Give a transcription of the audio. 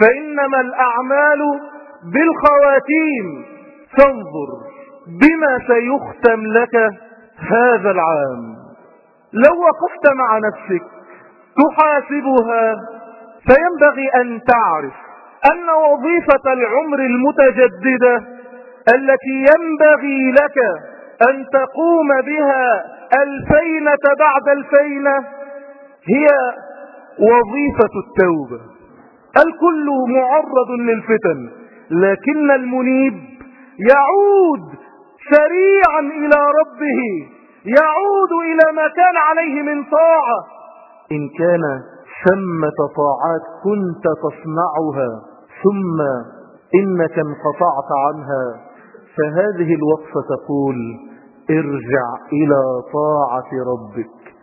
فإنما الأعمال بالخواتيم. فانظر بما سيختم لك هذا العام. لو وقفت مع نفسك تحاسبها فينبغي أن تعرف أن وظيفة العمر المتجددة التي ينبغي لك أن تقوم بها الفينة بعد الفينة هي وظيفة التوبة. الكل معرض للفتن لكن المنيب يعود سريعا إلى ربه يعود إلى ما كان عليه من طاعة. إن كان ثمة طاعات كنت تصنعها ثم إنك انقطعت عنها. فهذه الوقفة تقول ارجع إلى طاعة ربك.